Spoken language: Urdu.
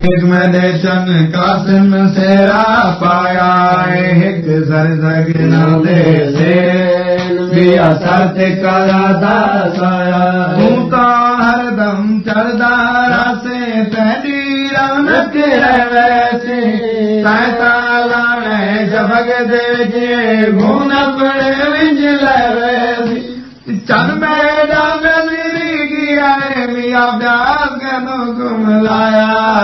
میرے چن قاسم سیرا پایا ایک سر سگنا دے سے بیا سات کرا دا سایا ہوں تو ہر دم چڑھدا راسے تیری رونق ویسے پیتا لانے جبگ دے جے گھون پڑے ونج لے ویسی چن میرا میری گیا ہے میاں پیار کنو گم